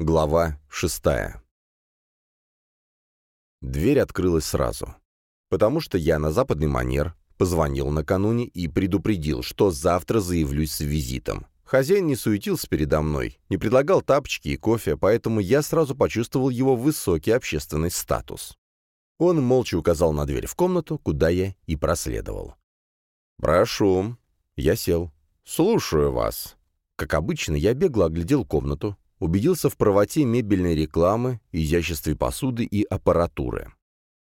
Глава шестая. Дверь открылась сразу. Потому что я на западный манер позвонил накануне и предупредил, что завтра заявлюсь с визитом. Хозяин не суетился передо мной, не предлагал тапочки и кофе, поэтому я сразу почувствовал его высокий общественный статус. Он молча указал на дверь в комнату, куда я и проследовал. «Прошу». Я сел. «Слушаю вас». Как обычно, я бегло оглядел комнату, убедился в правоте мебельной рекламы, изяществе посуды и аппаратуры.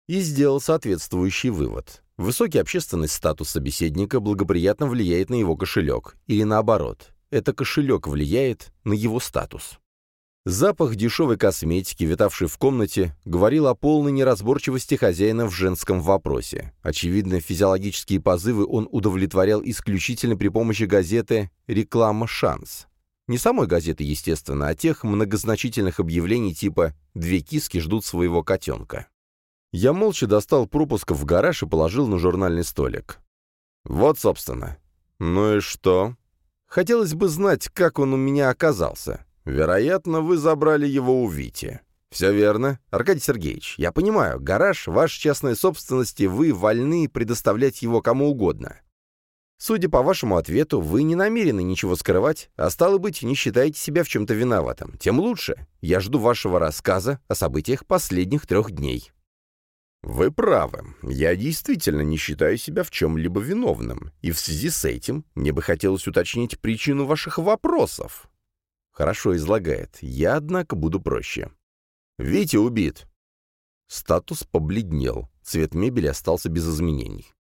И сделал соответствующий вывод. Высокий общественный статус собеседника благоприятно влияет на его кошелек, или наоборот, это кошелек влияет на его статус. Запах дешевой косметики, витавший в комнате, говорил о полной неразборчивости хозяина в женском вопросе. Очевидно, физиологические позывы он удовлетворял исключительно при помощи газеты «Реклама Шанс». Не самой газеты, естественно, а тех многозначительных объявлений типа «Две киски ждут своего котенка». Я молча достал пропуск в гараж и положил на журнальный столик. Вот, собственно. Ну и что? Хотелось бы знать, как он у меня оказался. Вероятно, вы забрали его у Вити. Все верно. Аркадий Сергеевич, я понимаю, гараж — ваша частная собственность, и вы вольны предоставлять его кому угодно. Судя по вашему ответу, вы не намерены ничего скрывать, а стало быть, не считаете себя в чем-то виноватым. Тем лучше. Я жду вашего рассказа о событиях последних трех дней. Вы правы. Я действительно не считаю себя в чем-либо виновным. И в связи с этим мне бы хотелось уточнить причину ваших вопросов. Хорошо излагает. Я, однако, буду проще. Витя убит. Статус побледнел. Цвет мебели остался без изменений.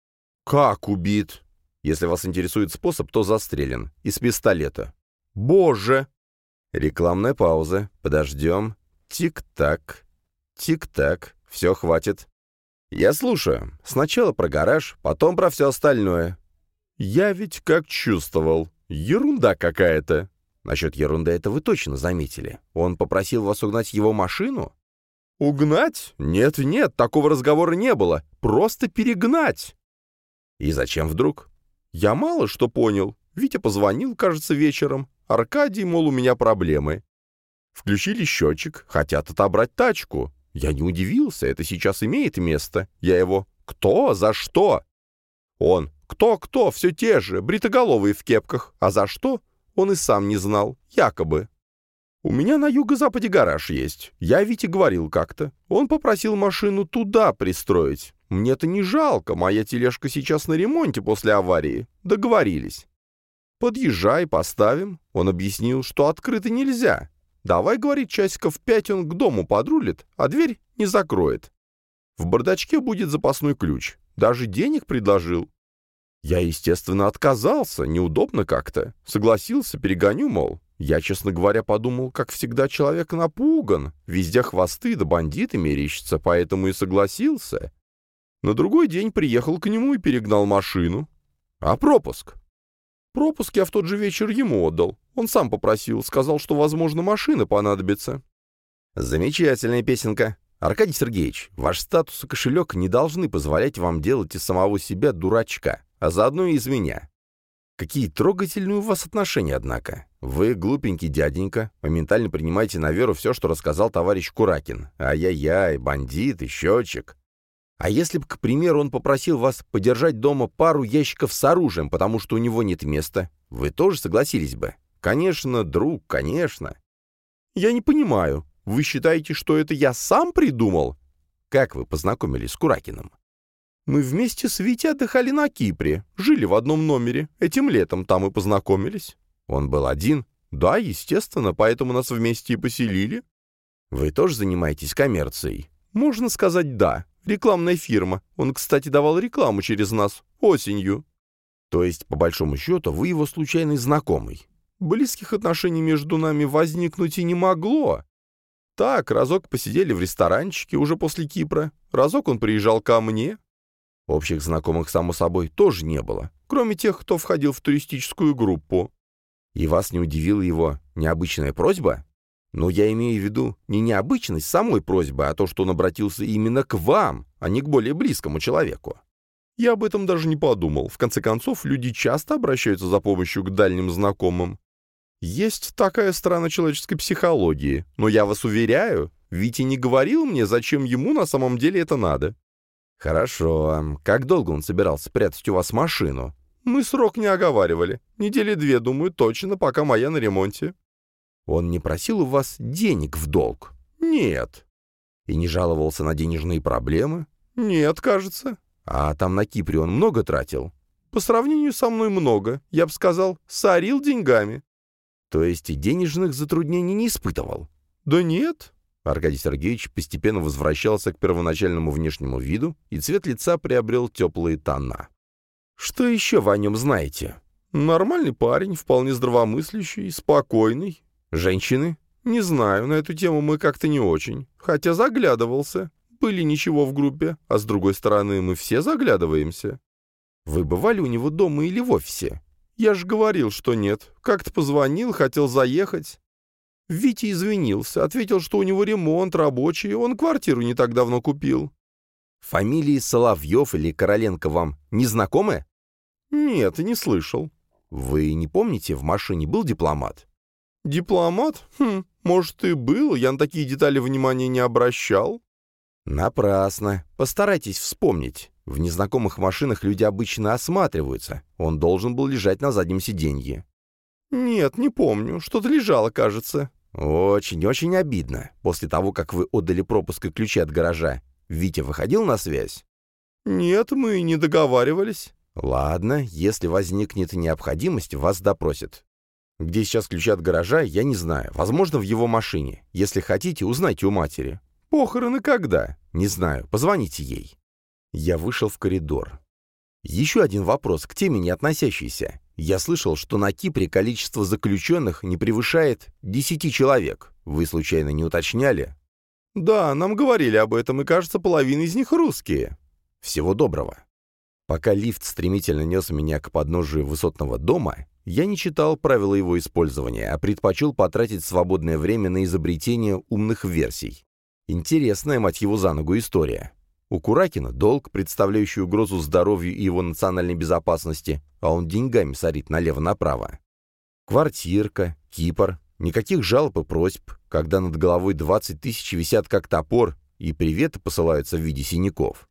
«Как убит?» Если вас интересует способ, то застрелен. Из пистолета. Боже! Рекламная пауза. Подождем. Тик-так. Тик-так. Все, хватит. Я слушаю. Сначала про гараж, потом про все остальное. Я ведь как чувствовал. Ерунда какая-то. Насчет ерунды это вы точно заметили. Он попросил вас угнать его машину? Угнать? Нет-нет, такого разговора не было. Просто перегнать. И зачем вдруг? Я мало что понял. Витя позвонил, кажется, вечером. Аркадий, мол, у меня проблемы. Включили счетчик, хотят отобрать тачку. Я не удивился, это сейчас имеет место. Я его «Кто? За что?» Он «Кто-кто? Все те же, бритоголовые в кепках. А за что?» Он и сам не знал, якобы. «У меня на юго-западе гараж есть. Я Вите говорил как-то. Он попросил машину туда пристроить. Мне-то не жалко, моя тележка сейчас на ремонте после аварии. Договорились. Подъезжай, поставим. Он объяснил, что открыто нельзя. Давай, говорит, часиков пять он к дому подрулит, а дверь не закроет. В бардачке будет запасной ключ. Даже денег предложил. Я, естественно, отказался, неудобно как-то. Согласился, перегоню, мол. Я, честно говоря, подумал, как всегда, человек напуган. Везде хвосты да бандиты мерещатся, поэтому и согласился. На другой день приехал к нему и перегнал машину. А пропуск? Пропуск я в тот же вечер ему отдал. Он сам попросил, сказал, что, возможно, машина понадобится. Замечательная песенка. Аркадий Сергеевич, ваш статус и кошелек не должны позволять вам делать из самого себя дурачка, а заодно и из меня. Какие трогательные у вас отношения, однако. Вы, глупенький дяденька, моментально принимаете на веру все, что рассказал товарищ Куракин. Ай-яй-яй, бандит и счетчик. А если бы, к примеру, он попросил вас подержать дома пару ящиков с оружием, потому что у него нет места, вы тоже согласились бы? Конечно, друг, конечно. Я не понимаю. Вы считаете, что это я сам придумал? Как вы познакомились с Куракиным? Мы вместе с Витей отдыхали на Кипре, жили в одном номере. Этим летом там и познакомились. Он был один. Да, естественно, поэтому нас вместе и поселили. Вы тоже занимаетесь коммерцией? Можно сказать «да». Рекламная фирма. Он, кстати, давал рекламу через нас. Осенью. То есть, по большому счету, вы его случайный знакомый. Близких отношений между нами возникнуть и не могло. Так, разок посидели в ресторанчике уже после Кипра. Разок он приезжал ко мне. Общих знакомых, само собой, тоже не было, кроме тех, кто входил в туристическую группу. И вас не удивила его необычная просьба? Но я имею в виду не необычность самой просьбы, а то, что он обратился именно к вам, а не к более близкому человеку. Я об этом даже не подумал. В конце концов, люди часто обращаются за помощью к дальним знакомым. Есть такая сторона человеческой психологии, но я вас уверяю, Витя не говорил мне, зачем ему на самом деле это надо. Хорошо. Как долго он собирался прятать у вас машину? Мы срок не оговаривали. Недели две, думаю, точно, пока моя на ремонте. Он не просил у вас денег в долг? Нет. И не жаловался на денежные проблемы? Нет, кажется. А там на Кипре он много тратил? По сравнению со мной много. Я бы сказал, сорил деньгами. То есть и денежных затруднений не испытывал? Да нет. Аркадий Сергеевич постепенно возвращался к первоначальному внешнему виду, и цвет лица приобрел теплые тона. «Что еще вы о нем знаете?» «Нормальный парень, вполне здравомыслящий, спокойный. Женщины?» «Не знаю, на эту тему мы как-то не очень. Хотя заглядывался. Были ничего в группе, а с другой стороны, мы все заглядываемся». «Вы бывали у него дома или в офисе?» «Я же говорил, что нет. Как-то позвонил, хотел заехать». Витя извинился, ответил, что у него ремонт рабочий, он квартиру не так давно купил. «Фамилии Соловьев или Короленко вам не знакомы?» «Нет, не слышал». «Вы не помните, в машине был дипломат?» «Дипломат? Хм, может, и был, я на такие детали внимания не обращал». «Напрасно. Постарайтесь вспомнить. В незнакомых машинах люди обычно осматриваются. Он должен был лежать на заднем сиденье». «Нет, не помню. Что-то лежало, кажется». «Очень-очень обидно. После того, как вы отдали пропуск и ключи от гаража, Витя выходил на связь?» «Нет, мы не договаривались». «Ладно, если возникнет необходимость, вас допросят. Где сейчас ключи от гаража, я не знаю. Возможно, в его машине. Если хотите, узнайте у матери. Похороны когда? Не знаю. Позвоните ей». Я вышел в коридор. Еще один вопрос, к теме не относящийся. Я слышал, что на Кипре количество заключенных не превышает десяти человек. Вы случайно не уточняли? Да, нам говорили об этом, и, кажется, половина из них русские. Всего доброго. Пока лифт стремительно нес меня к подножию высотного дома, я не читал правила его использования, а предпочел потратить свободное время на изобретение умных версий. Интересная, мать его, за ногу история. У Куракина долг, представляющий угрозу здоровью и его национальной безопасности, а он деньгами сорит налево-направо. Квартирка, Кипр, никаких жалоб и просьб, когда над головой 20 тысяч висят как топор, и приветы посылаются в виде синяков.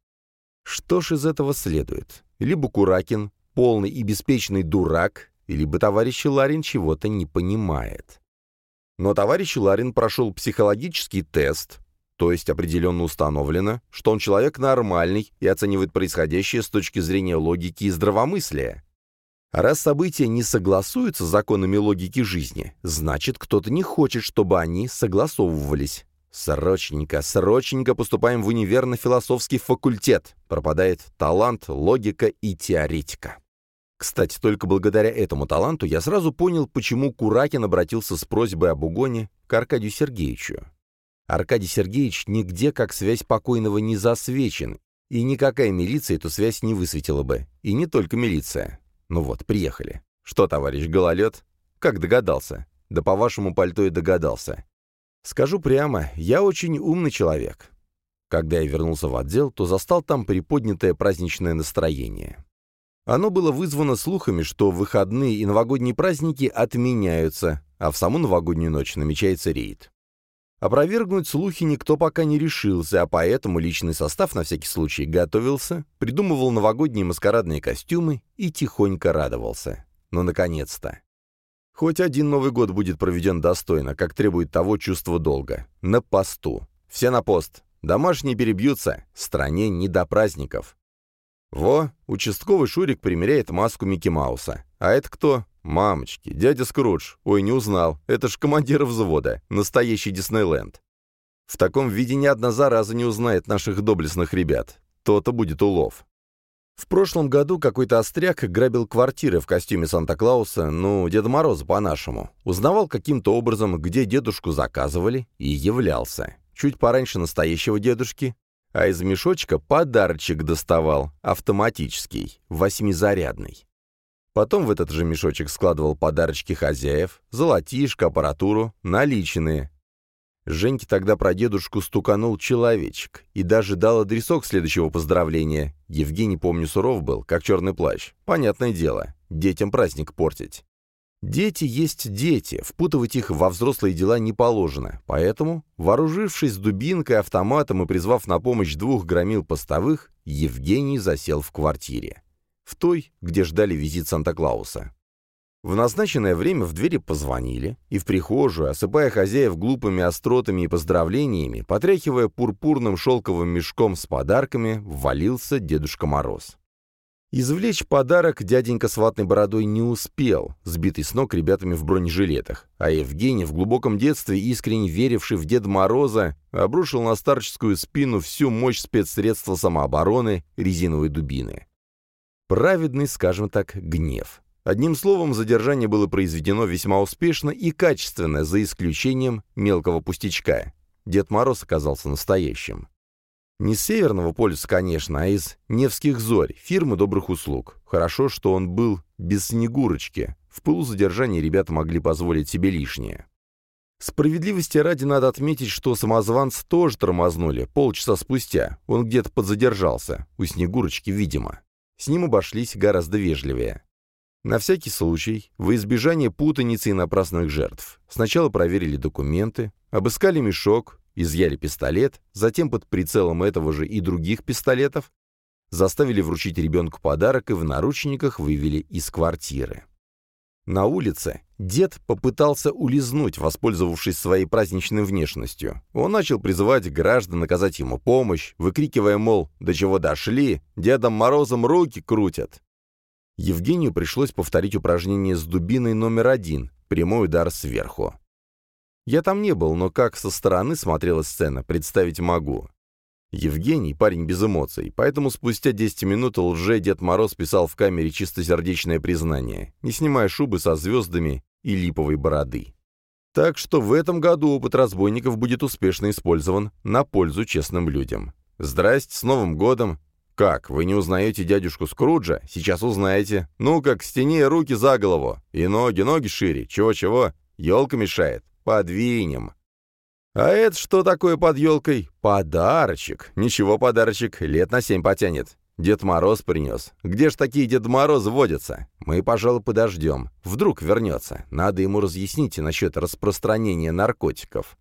Что ж из этого следует? Либо Куракин — полный и беспечный дурак, либо товарищ Ларин чего-то не понимает. Но товарищ Ларин прошел психологический тест, то есть определенно установлено, что он человек нормальный и оценивает происходящее с точки зрения логики и здравомыслия. Раз события не согласуются с законами логики жизни, значит, кто-то не хочет, чтобы они согласовывались. Срочненько, срочненько поступаем в универ на философский факультет. Пропадает талант, логика и теоретика. Кстати, только благодаря этому таланту я сразу понял, почему Куракин обратился с просьбой об угоне к Аркадию Сергеевичу. Аркадий Сергеевич нигде как связь покойного не засвечен, и никакая милиция эту связь не высветила бы. И не только милиция. Ну вот, приехали. Что, товарищ Гололед? Как догадался? Да по вашему пальто и догадался. Скажу прямо, я очень умный человек. Когда я вернулся в отдел, то застал там приподнятое праздничное настроение. Оно было вызвано слухами, что выходные и новогодние праздники отменяются, а в саму новогоднюю ночь намечается рейд. Опровергнуть слухи никто пока не решился, а поэтому личный состав на всякий случай готовился, придумывал новогодние маскарадные костюмы и тихонько радовался. Но, наконец-то. Хоть один Новый год будет проведен достойно, как требует того чувство долга. На посту. Все на пост. Домашние перебьются. Стране не до праздников. Во, участковый Шурик примеряет маску Микки Мауса. А это кто? «Мамочки, дядя Скрудж, ой, не узнал, это ж командир взвода, настоящий Диснейленд. В таком виде ни одна зараза не узнает наших доблестных ребят. То-то будет улов». В прошлом году какой-то остряк грабил квартиры в костюме Санта-Клауса, ну, Деда Мороза по-нашему. Узнавал каким-то образом, где дедушку заказывали, и являлся. Чуть пораньше настоящего дедушки, а из мешочка подарочек доставал, автоматический, восьмизарядный. Потом в этот же мешочек складывал подарочки хозяев, золотишко, аппаратуру, наличные. Женьке тогда про дедушку стуканул человечек и даже дал адресок следующего поздравления. Евгений, помню, суров был, как черный плащ. Понятное дело, детям праздник портить. Дети есть дети, впутывать их во взрослые дела не положено, поэтому, вооружившись дубинкой, автоматом и призвав на помощь двух громил постовых, Евгений засел в квартире. В той, где ждали визит Санта-Клауса. В назначенное время в двери позвонили, и в прихожую, осыпая хозяев глупыми остротами и поздравлениями, потряхивая пурпурным шелковым мешком с подарками, ввалился Дедушка Мороз. Извлечь подарок дяденька с ватной бородой не успел, сбитый с ног ребятами в бронежилетах, а Евгений, в глубоком детстве искренне веривший в Деда Мороза, обрушил на старческую спину всю мощь спецсредства самообороны резиновой дубины. Праведный, скажем так, гнев. Одним словом, задержание было произведено весьма успешно и качественно, за исключением мелкого пустячка. Дед Мороз оказался настоящим. Не с Северного полюса, конечно, а из Невских зорь, фирмы добрых услуг. Хорошо, что он был без Снегурочки. В пылу задержания ребята могли позволить себе лишнее. Справедливости ради надо отметить, что самозванца тоже тормознули полчаса спустя. Он где-то подзадержался, у Снегурочки, видимо. С ним обошлись гораздо вежливее. На всякий случай, во избежание путаницы и напрасных жертв, сначала проверили документы, обыскали мешок, изъяли пистолет, затем под прицелом этого же и других пистолетов заставили вручить ребенку подарок и в наручниках вывели из квартиры. На улице дед попытался улизнуть, воспользовавшись своей праздничной внешностью. Он начал призывать граждан оказать ему помощь, выкрикивая, мол, «До чего дошли? Дедом Морозом руки крутят!» Евгению пришлось повторить упражнение с дубиной номер один, прямой удар сверху. Я там не был, но как со стороны смотрела сцена, представить могу. Евгений — парень без эмоций, поэтому спустя 10 минут лже Дед Мороз писал в камере чистосердечное признание, не снимая шубы со звездами и липовой бороды. Так что в этом году опыт разбойников будет успешно использован на пользу честным людям. Здрасте, с Новым годом! Как, вы не узнаете дядюшку Скруджа? Сейчас узнаете. Ну-ка, к стене руки за голову. И ноги, ноги шире. Чего-чего? Елка мешает. Подвинем. А это что такое под елкой? Подарочек. Ничего, подарочек, лет на семь потянет. Дед Мороз принес. Где ж такие Дед Мороз водятся? Мы, пожалуй, подождем. Вдруг вернется. Надо ему разъяснить насчет распространения наркотиков.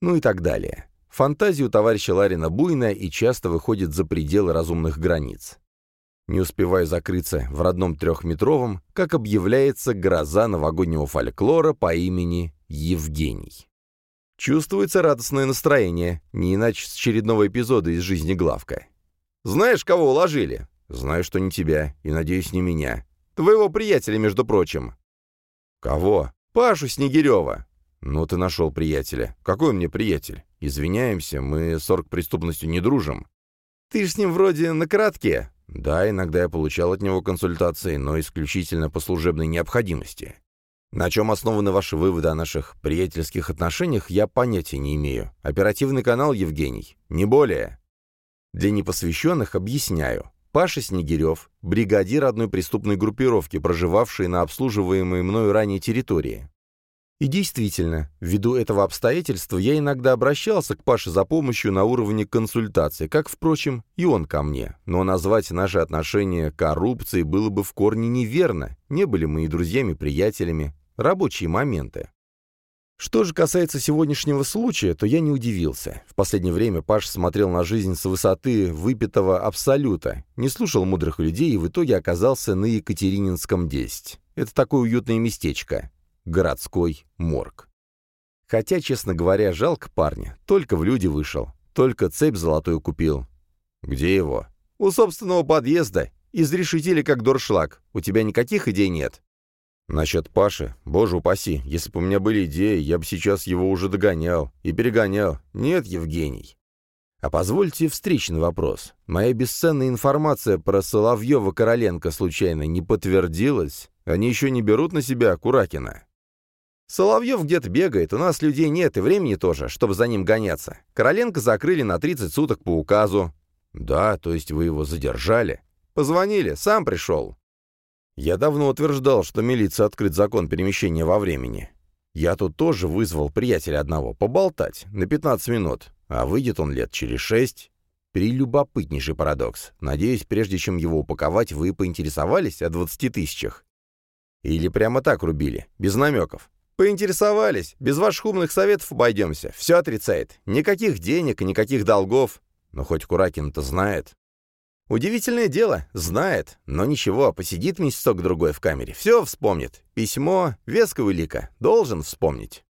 Ну и так далее. Фантазия у товарища Ларина буйная и часто выходит за пределы разумных границ. Не успеваю закрыться в родном трехметровом, как объявляется гроза новогоднего фольклора по имени Евгений. Чувствуется радостное настроение, не иначе с очередного эпизода из жизни Главка. «Знаешь, кого уложили?» «Знаю, что не тебя, и, надеюсь, не меня. Твоего приятеля, между прочим». «Кого?» «Пашу Снегирева». «Ну, ты нашел приятеля. Какой он мне приятель? Извиняемся, мы с оргпреступностью не дружим». «Ты ж с ним вроде на коротке». «Да, иногда я получал от него консультации, но исключительно по служебной необходимости. На чем основаны ваши выводы о наших приятельских отношениях, я понятия не имею. Оперативный канал, Евгений. Не более. Для непосвященных объясняю. Паша Снегирев, бригадир одной преступной группировки, проживавшей на обслуживаемой мною ранее территории. И действительно, ввиду этого обстоятельства я иногда обращался к Паше за помощью на уровне консультации, как, впрочем, и он ко мне. Но назвать наши отношения коррупцией было бы в корне неверно. Не были мы и друзьями-приятелями, Рабочие моменты. Что же касается сегодняшнего случая, то я не удивился. В последнее время Паш смотрел на жизнь с высоты выпитого абсолюта, не слушал мудрых людей и в итоге оказался на Екатерининском 10. Это такое уютное местечко. Городской морг. Хотя, честно говоря, жалко парня. Только в люди вышел. Только цепь золотую купил. Где его? У собственного подъезда. Изрешетили как дуршлаг. У тебя никаких идей нет? Насчет Паши, боже упаси, если бы у меня были идеи, я бы сейчас его уже догонял и перегонял. Нет, Евгений. А позвольте встречный вопрос. Моя бесценная информация про Соловьева-Короленко случайно не подтвердилась? Они еще не берут на себя Куракина? Соловьев где-то бегает, у нас людей нет и времени тоже, чтобы за ним гоняться. Короленко закрыли на 30 суток по указу. Да, то есть вы его задержали? Позвонили, сам пришел. Я давно утверждал, что милиция открыт закон перемещения во времени. Я тут тоже вызвал приятеля одного поболтать на 15 минут, а выйдет он лет через шесть. Прелюбопытнейший парадокс. Надеюсь, прежде чем его упаковать, вы поинтересовались о 20 тысячах. Или прямо так рубили, без намеков? Поинтересовались, без ваших умных советов обойдемся. Все отрицает. Никаких денег и никаких долгов. Но хоть Куракин-то знает. Удивительное дело, знает, но ничего, посидит месяцок-другой в камере, все вспомнит. Письмо, веского лика, должен вспомнить.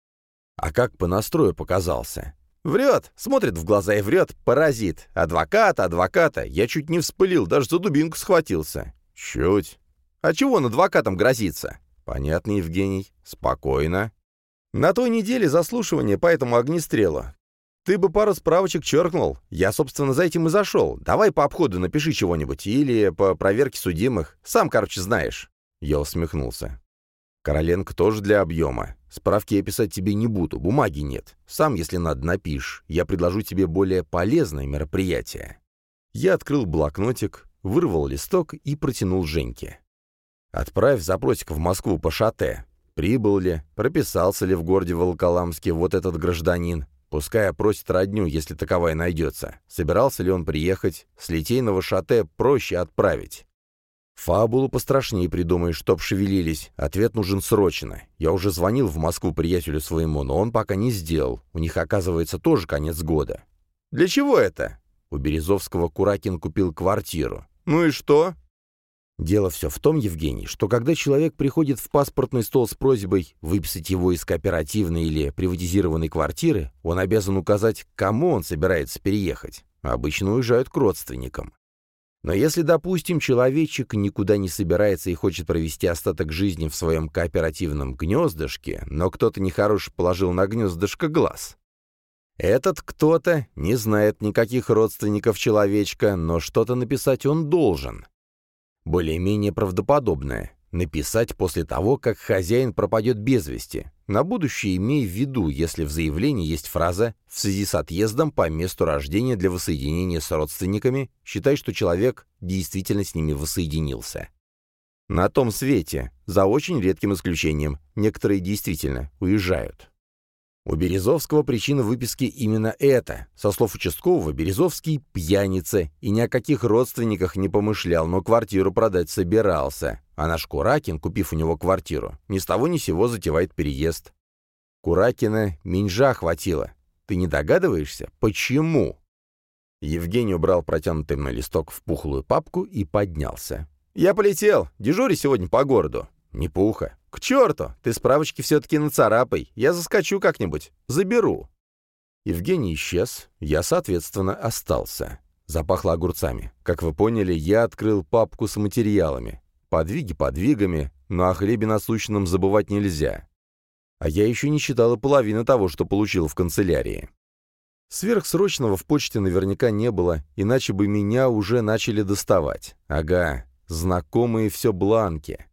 А как по настрою показался? Врет, смотрит в глаза и врет, паразит. Адвоката, адвоката. Я чуть не вспылил, даже за дубинку схватился. Чуть. А чего он адвокатом грозится? Понятно, Евгений. Спокойно. На той неделе заслушивание по этому огнестрелу. Ты бы пару справочек черкнул. Я, собственно, за этим и зашел. Давай по обходу напиши чего-нибудь. Или по проверке судимых. Сам, короче, знаешь. Я усмехнулся. Короленко тоже для объема. Справки я писать тебе не буду, бумаги нет. Сам, если надо, напишешь. Я предложу тебе более полезное мероприятие. Я открыл блокнотик, вырвал листок и протянул Женьке. Отправь запросик в Москву по шате. Прибыл ли, прописался ли в городе Волоколамске вот этот гражданин. Пускай опросит родню, если таковая найдется. Собирался ли он приехать, с литейного шате проще отправить. Фабулу пострашнее придумай, чтоб шевелились. Ответ нужен срочно. Я уже звонил в Москву приятелю своему, но он пока не сделал. У них, оказывается, тоже конец года. Для чего это? У Березовского Куракин купил квартиру. Ну и что? Дело все в том, Евгений, что когда человек приходит в паспортный стол с просьбой выписать его из кооперативной или приватизированной квартиры, он обязан указать, кому он собирается переехать. Обычно уезжают к родственникам. Но если, допустим, человечек никуда не собирается и хочет провести остаток жизни в своем кооперативном гнездышке, но кто-то нехорош положил на гнездышко глаз. Этот кто-то не знает никаких родственников человечка, но что-то написать он должен. Более-менее правдоподобное. Написать после того, как хозяин пропадет без вести. На будущее имей в виду, если в заявлении есть фраза «в связи с отъездом по месту рождения для воссоединения с родственниками, считай, что человек действительно с ними воссоединился». На том свете, за очень редким исключением, некоторые действительно уезжают. У Березовского причина выписки именно это. Со слов участкового, Березовский – пьяница, и ни о каких родственниках не помышлял, но квартиру продать собирался. А наш Куракин, купив у него квартиру, ни с того ни сего затевает переезд. Куракина минжа хватило. Ты не догадываешься, почему? Евгений убрал протянутый на листок в пухлую папку и поднялся. «Я полетел. Дежури сегодня по городу. Не пуха. «К черту! Ты справочки все-таки нацарапай. Я заскочу как-нибудь. Заберу». Евгений исчез, я, соответственно, остался. Запахло огурцами. Как вы поняли, я открыл папку с материалами. Подвиги подвигами, но о хлебе насущном забывать нельзя. А я еще не считал и половины того, что получил в канцелярии. Сверхсрочного в почте наверняка не было, иначе бы меня уже начали доставать. Ага, знакомые все бланки.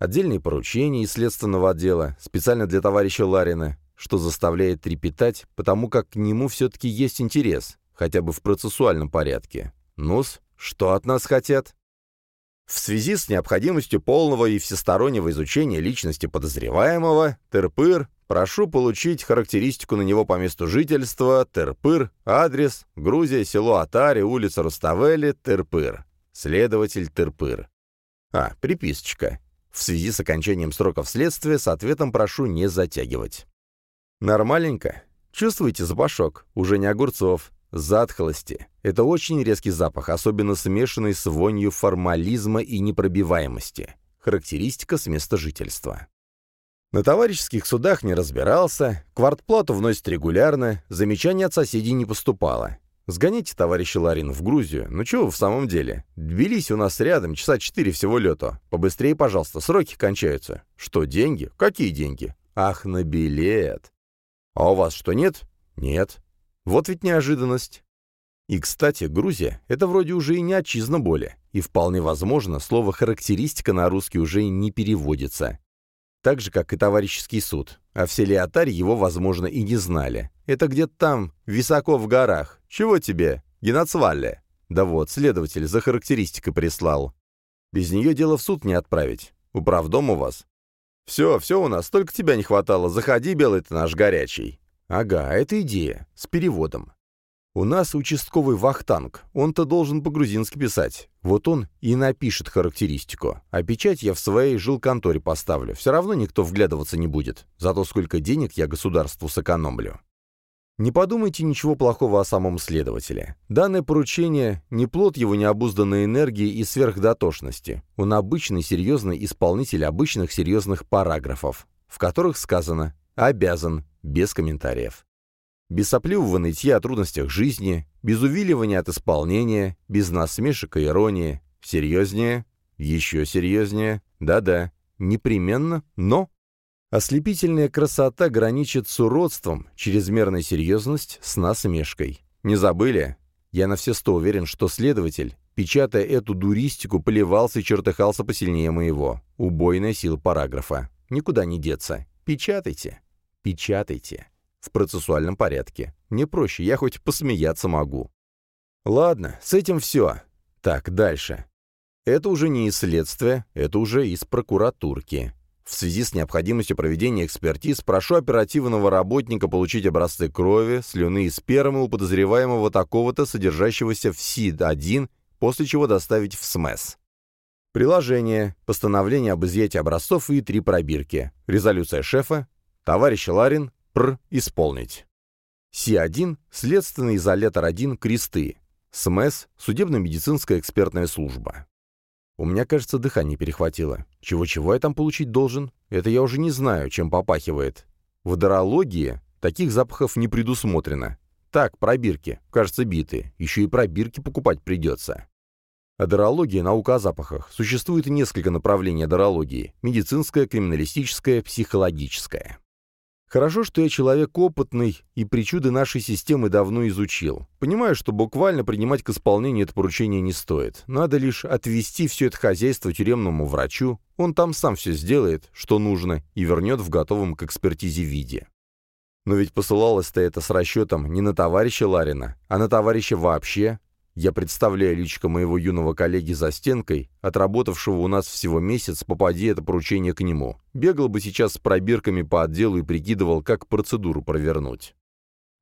Отдельные поручения из следственного отдела, специально для товарища Ларина, что заставляет трепетать, потому как к нему все-таки есть интерес, хотя бы в процессуальном порядке. Нус, что от нас хотят? В связи с необходимостью полного и всестороннего изучения личности подозреваемого, Терпыр, прошу получить характеристику на него по месту жительства, Терпыр, адрес, Грузия, село Атари, улица Руставели, Терпыр. Следователь Терпыр. А, приписочка. В связи с окончанием сроков следствия с ответом прошу не затягивать. Нормаленько. Чувствуете запашок? Уже не огурцов. Затхлости. Это очень резкий запах, особенно смешанный с вонью формализма и непробиваемости. Характеристика с места жительства. На товарищеских судах не разбирался, квартплату вносит регулярно, замечаний от соседей не поступало. Сгоните, товарищ Ларин, в Грузию. Ну чего в самом деле? Тбилиси у нас рядом, часа четыре всего лету. Побыстрее, пожалуйста, сроки кончаются. Что, деньги? Какие деньги? Ах, на билет. А у вас что, нет? Нет. Вот ведь неожиданность. И, кстати, Грузия — это вроде уже и не отчизна боли. И вполне возможно, слово «характеристика» на русский уже не переводится. Так же, как и товарищеский суд. А в селе его, возможно, и не знали. Это где-то там, высоко в горах. Чего тебе, Геноцвалле? Да вот, следователь за характеристикой прислал. Без нее дело в суд не отправить. Управдом у вас. Все, все у нас, только тебя не хватало. Заходи, белый ты наш горячий. Ага, это идея. С переводом. У нас участковый вахтанг, он-то должен по-грузински писать. Вот он и напишет характеристику. А печать я в своей жилконторе поставлю. Все равно никто вглядываться не будет. Зато сколько денег я государству сэкономлю. Не подумайте ничего плохого о самом следователе. Данное поручение – не плод его необузданной энергии и сверхдотошности. Он обычный серьезный исполнитель обычных серьезных параграфов, в которых сказано «обязан», без комментариев. Без сопливого нытья о трудностях жизни, без увиливания от исполнения, без насмешек и иронии. Серьезнее, еще серьезнее, да-да, непременно, но... Ослепительная красота граничит с уродством, чрезмерная серьезность с насмешкой. Не забыли? Я на все сто уверен, что следователь, печатая эту дуристику, поливался и чертыхался посильнее моего. Убойная сила параграфа. Никуда не деться. Печатайте. Печатайте в процессуальном порядке. Мне проще, я хоть посмеяться могу. Ладно, с этим все. Так, дальше. Это уже не из следствия, это уже из прокуратурки. В связи с необходимостью проведения экспертиз прошу оперативного работника получить образцы крови, слюны и спермы у подозреваемого такого-то, содержащегося в СИД-1, после чего доставить в СМЭС. Приложение, постановление об изъятии образцов и три пробирки. Резолюция шефа. Товарищ Ларин, Пр. Исполнить. Си-1. Следственный изолятор 1. Кресты. СМС. Судебно-медицинская экспертная служба. У меня, кажется, дыхание перехватило. Чего-чего я там получить должен? Это я уже не знаю, чем попахивает. В дорологии таких запахов не предусмотрено. Так, пробирки. Кажется, битые. Еще и пробирки покупать придется. Адорология – наука о запахах. Существует несколько направлений адорологии – медицинская, криминалистическая, психологическая. Хорошо, что я человек опытный и причуды нашей системы давно изучил. Понимаю, что буквально принимать к исполнению это поручение не стоит. Надо лишь отвести все это хозяйство тюремному врачу, он там сам все сделает, что нужно, и вернет в готовом к экспертизе виде. Но ведь посылалось-то это с расчетом не на товарища Ларина, а на товарища вообще, я представляю личико моего юного коллеги за стенкой, отработавшего у нас всего месяц, попади это поручение к нему. Бегал бы сейчас с пробирками по отделу и прикидывал, как процедуру провернуть.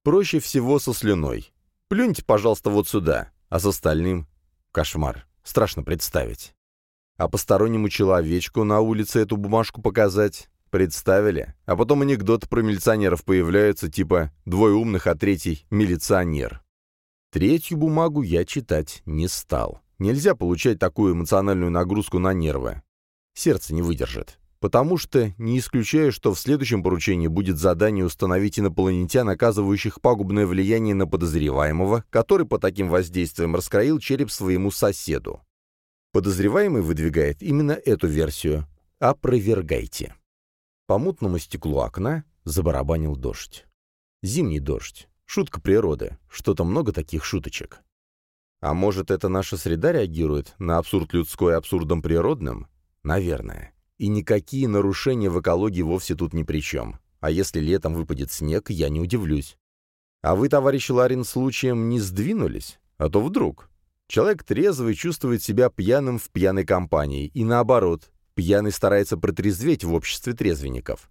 Проще всего со слюной. Плюньте, пожалуйста, вот сюда. А с остальным — кошмар. Страшно представить. А постороннему человечку на улице эту бумажку показать? Представили? А потом анекдоты про милиционеров появляются, типа «двое умных, а третий — милиционер». Третью бумагу я читать не стал. Нельзя получать такую эмоциональную нагрузку на нервы. Сердце не выдержит. Потому что не исключаю, что в следующем поручении будет задание установить инопланетян, оказывающих пагубное влияние на подозреваемого, который по таким воздействиям раскроил череп своему соседу. Подозреваемый выдвигает именно эту версию. Опровергайте. По мутному стеклу окна забарабанил дождь. Зимний дождь. Шутка природы. Что-то много таких шуточек. А может, это наша среда реагирует на абсурд людской абсурдом природным? Наверное. И никакие нарушения в экологии вовсе тут ни при чем. А если летом выпадет снег, я не удивлюсь. А вы, товарищ Ларин, случаем не сдвинулись? А то вдруг. Человек трезвый чувствует себя пьяным в пьяной компании, и наоборот, пьяный старается протрезветь в обществе трезвенников.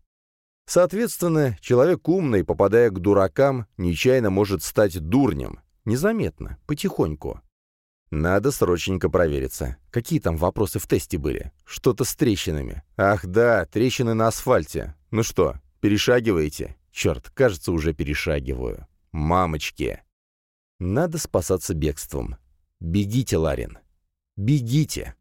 Соответственно, человек умный, попадая к дуракам, нечаянно может стать дурнем. Незаметно, потихоньку. Надо срочненько провериться. Какие там вопросы в тесте были? Что-то с трещинами. Ах да, трещины на асфальте. Ну что, перешагиваете? Черт, кажется, уже перешагиваю. Мамочки. Надо спасаться бегством. Бегите, Ларин. Бегите.